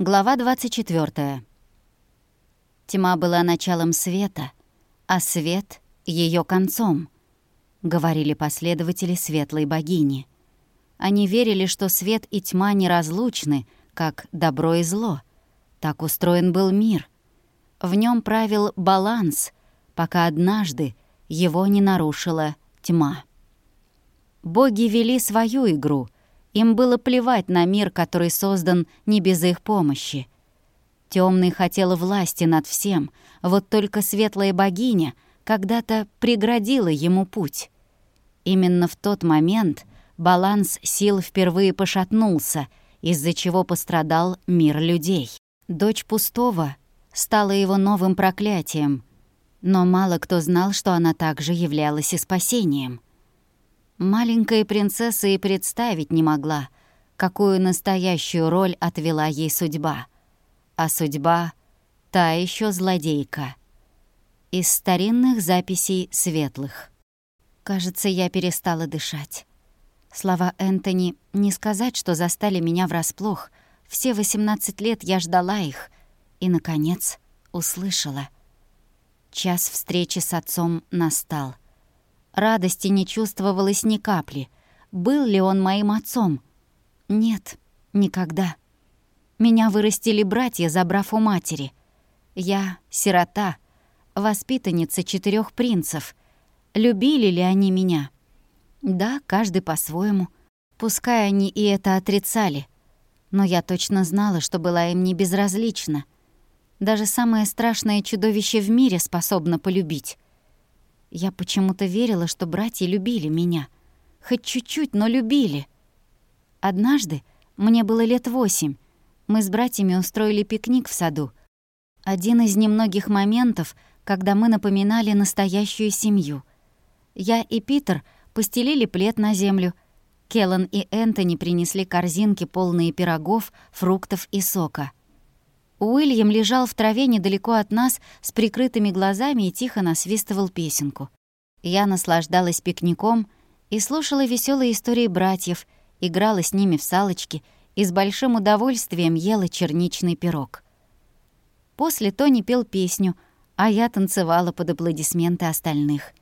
Глава 24. Тьма была началом света, а свет — ее концом, говорили последователи светлой богини. Они верили, что свет и тьма неразлучны, как добро и зло. Так устроен был мир. В нем правил баланс, пока однажды его не нарушила тьма. Боги вели свою игру — им было плевать на мир, который создан не без их помощи. Темный хотел власти над всем, вот только светлая богиня когда-то преградила ему путь. Именно в тот момент баланс сил впервые пошатнулся, из-за чего пострадал мир людей. Дочь пустого стала его новым проклятием, но мало кто знал, что она также являлась и спасением — Маленькая принцесса и представить не могла, какую настоящую роль отвела ей судьба. А судьба — та еще злодейка. Из старинных записей светлых. Кажется, я перестала дышать. Слова Энтони не сказать, что застали меня врасплох. Все 18 лет я ждала их и, наконец, услышала. Час встречи с отцом настал — Радости не чувствовалось ни капли. Был ли он моим отцом? Нет, никогда. Меня вырастили братья, забрав у матери. Я — сирота, воспитанница четырех принцев. Любили ли они меня? Да, каждый по-своему. Пускай они и это отрицали. Но я точно знала, что была им не безразлична. Даже самое страшное чудовище в мире способно полюбить. Я почему-то верила, что братья любили меня. Хоть чуть-чуть, но любили. Однажды, мне было лет восемь, мы с братьями устроили пикник в саду. Один из немногих моментов, когда мы напоминали настоящую семью. Я и Питер постелили плед на землю. Келлан и Энтони принесли корзинки, полные пирогов, фруктов и сока — Уильям лежал в траве недалеко от нас с прикрытыми глазами и тихо насвистывал песенку. Я наслаждалась пикником и слушала веселые истории братьев, играла с ними в салочки и с большим удовольствием ела черничный пирог. После Тони пел песню, а я танцевала под аплодисменты остальных.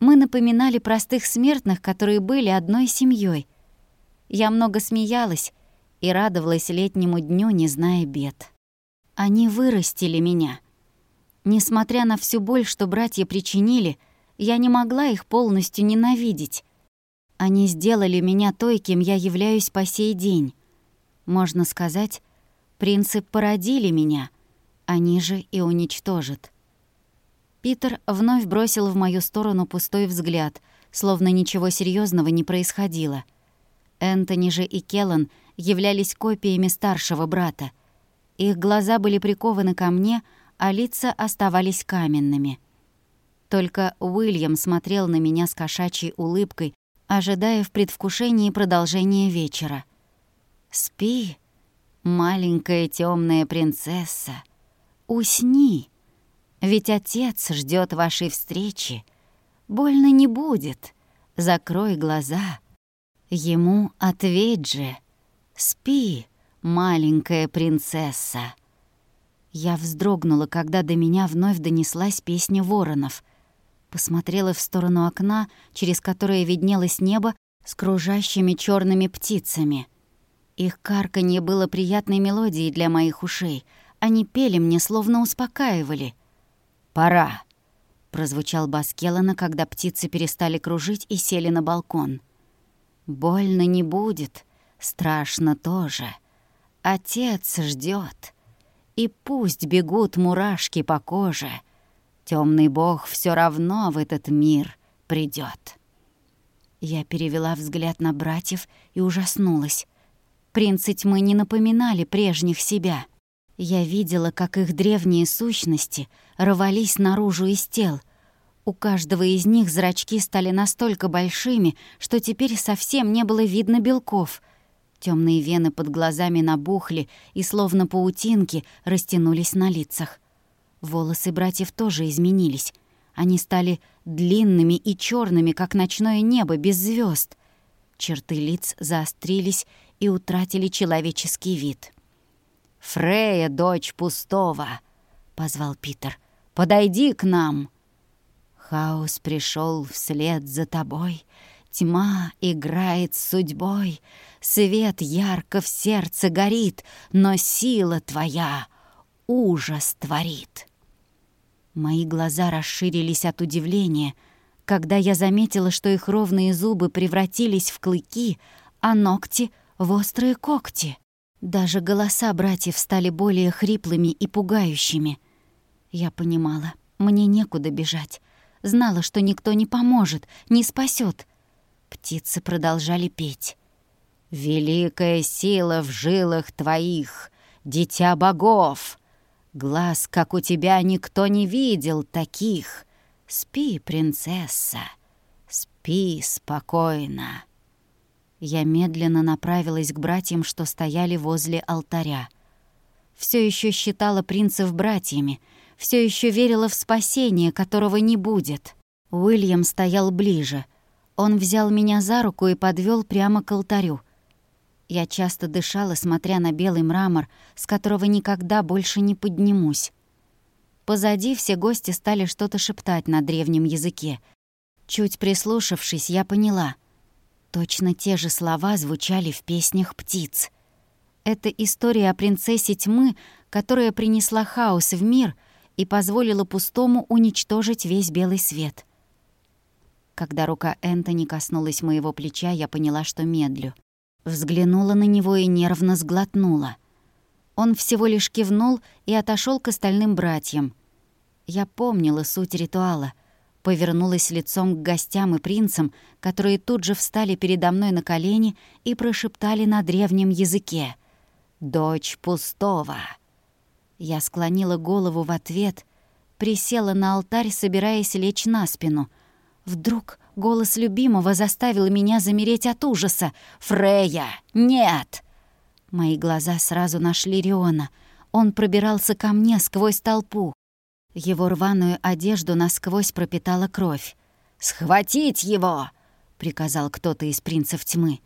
Мы напоминали простых смертных, которые были одной семьей. Я много смеялась и радовалась летнему дню, не зная бед. Они вырастили меня. Несмотря на всю боль, что братья причинили, я не могла их полностью ненавидеть. Они сделали меня той, кем я являюсь по сей день. Можно сказать, принцы породили меня, они же и уничтожат. Питер вновь бросил в мою сторону пустой взгляд, словно ничего серьезного не происходило. Энтони же и Келлан являлись копиями старшего брата — их глаза были прикованы ко мне, а лица оставались каменными. Только Уильям смотрел на меня с кошачьей улыбкой, ожидая в предвкушении продолжения вечера. «Спи, маленькая темная принцесса, усни, ведь отец ждет вашей встречи. Больно не будет, закрой глаза. Ему ответь же, спи, маленькая принцесса». Я вздрогнула, когда до меня вновь донеслась песня воронов. Посмотрела в сторону окна, через которое виднелось небо с кружащими черными птицами. Их карканье было приятной мелодией для моих ушей. Они пели мне, словно успокаивали. «Пора», — прозвучал бас Келлана, когда птицы перестали кружить и сели на балкон. «Больно не будет, страшно тоже», Отец ждет, и пусть бегут мурашки по коже, темный бог все равно в этот мир придет. Я перевела взгляд на братьев и ужаснулась. Принцы тьмы не напоминали прежних себя. Я видела, как их древние сущности рвались наружу из тел. У каждого из них зрачки стали настолько большими, что теперь совсем не было видно белков — Темные вены под глазами набухли и, словно паутинки, растянулись на лицах. Волосы братьев тоже изменились. Они стали длинными и черными, как ночное небо без звезд. Черты лиц заострились и утратили человеческий вид. Фрея, дочь пустого!» — позвал Питер. «Подойди к нам!» Хаос пришел вслед за тобой, Тьма играет с судьбой, Свет ярко в сердце горит, Но сила твоя ужас творит. Мои глаза расширились от удивления, когда я заметила, что их ровные зубы превратились в клыки, а ногти — в острые когти. Даже голоса братьев стали более хриплыми и пугающими. Я понимала, мне некуда бежать. Знала, что никто не поможет, не спасет. Птицы продолжали петь. «Великая сила в жилах твоих, дитя богов! Глаз, как у тебя, никто не видел таких. Спи, принцесса, спи спокойно». Я медленно направилась к братьям, что стояли возле алтаря. Все еще считала принцев братьями, все еще верила в спасение, которого не будет. Уильям стоял ближе. Он взял меня за руку и подвел прямо к алтарю. Я часто дышала, смотря на белый мрамор, с которого никогда больше не поднимусь. Позади все гости стали что-то шептать на древнем языке. Чуть прислушавшись, я поняла. Точно те же слова звучали в песнях птиц. Это история о принцессе тьмы, которая принесла хаос в мир и позволила пустому уничтожить весь белый свет — когда рука Энтони коснулась моего плеча, я поняла, что медлю. Взглянула на него и нервно сглотнула. Он всего лишь кивнул и отошел к остальным братьям. Я помнила суть ритуала. Повернулась лицом к гостям и принцам, которые тут же встали передо мной на колени и прошептали на древнем языке. «Дочь пустого». Я склонила голову в ответ, присела на алтарь, собираясь лечь на спину — Вдруг голос любимого заставил меня замереть от ужаса. «Фрея! Нет!» Мои глаза сразу нашли Риона. Он пробирался ко мне сквозь толпу. Его рваную одежду насквозь пропитала кровь. «Схватить его!» — приказал кто-то из принцев тьмы.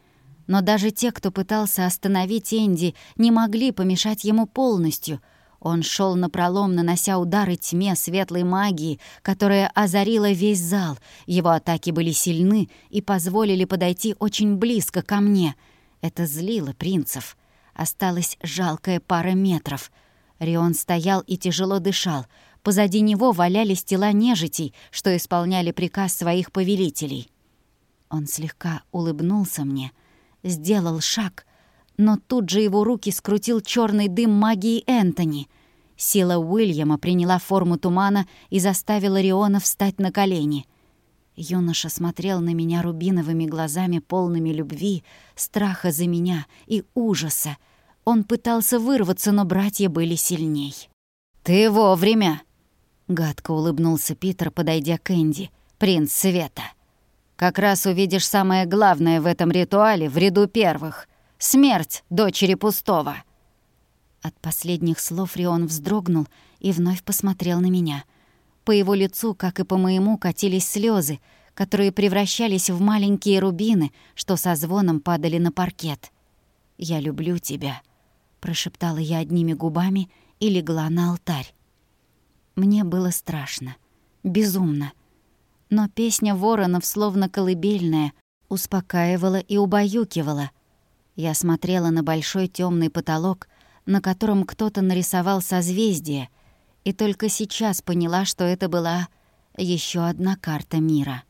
Но даже те, кто пытался остановить Энди, не могли помешать ему полностью — он шел напролом, нанося удары тьме светлой магии, которая озарила весь зал. Его атаки были сильны и позволили подойти очень близко ко мне. Это злило принцев. Осталась жалкая пара метров. Рион стоял и тяжело дышал. Позади него валялись тела нежитей, что исполняли приказ своих повелителей. Он слегка улыбнулся мне, сделал шаг — но тут же его руки скрутил черный дым магии Энтони. Сила Уильяма приняла форму тумана и заставила Риона встать на колени. Юноша смотрел на меня рубиновыми глазами, полными любви, страха за меня и ужаса. Он пытался вырваться, но братья были сильней. «Ты вовремя!» — гадко улыбнулся Питер, подойдя к Энди. «Принц Света! Как раз увидишь самое главное в этом ритуале в ряду первых — Смерть дочери пустого!» От последних слов Рион вздрогнул и вновь посмотрел на меня. По его лицу, как и по моему, катились слезы, которые превращались в маленькие рубины, что со звоном падали на паркет. «Я люблю тебя», — прошептала я одними губами и легла на алтарь. Мне было страшно, безумно. Но песня воронов, словно колыбельная, успокаивала и убаюкивала — я смотрела на большой темный потолок, на котором кто-то нарисовал созвездие, и только сейчас поняла, что это была еще одна карта мира.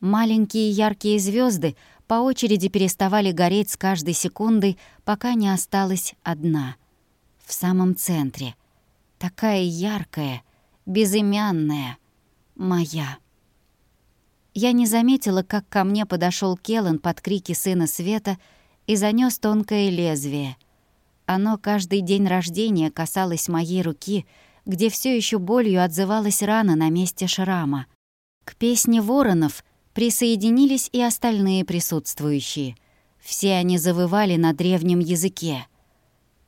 Маленькие яркие звезды по очереди переставали гореть с каждой секундой, пока не осталась одна. В самом центре. Такая яркая, безымянная, моя. Я не заметила, как ко мне подошел Келлен под крики сына Света — и занёс тонкое лезвие. Оно каждый день рождения касалось моей руки, где все еще болью отзывалась рана на месте шрама. К песне воронов присоединились и остальные присутствующие. Все они завывали на древнем языке.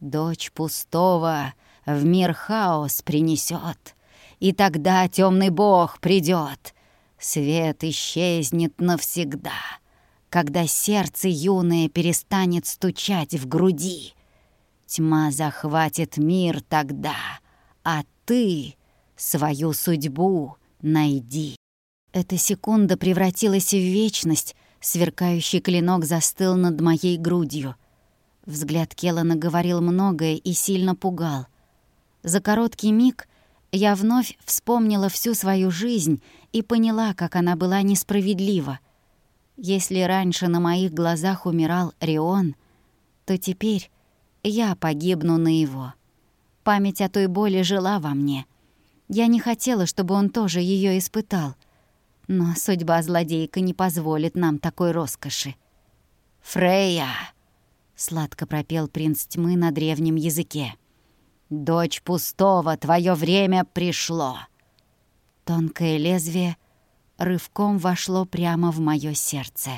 «Дочь пустого в мир хаос принесет, и тогда темный бог придет, свет исчезнет навсегда» когда сердце юное перестанет стучать в груди. Тьма захватит мир тогда, а ты свою судьбу найди. Эта секунда превратилась в вечность, сверкающий клинок застыл над моей грудью. Взгляд Келлана говорил многое и сильно пугал. За короткий миг я вновь вспомнила всю свою жизнь и поняла, как она была несправедлива. Если раньше на моих глазах умирал Рион, то теперь я погибну на его. Память о той боли жила во мне. Я не хотела, чтобы он тоже ее испытал. Но судьба злодейка не позволит нам такой роскоши. «Фрея!» — сладко пропел принц тьмы на древнем языке. «Дочь пустого, твое время пришло!» Тонкое лезвие рывком вошло прямо в мое сердце.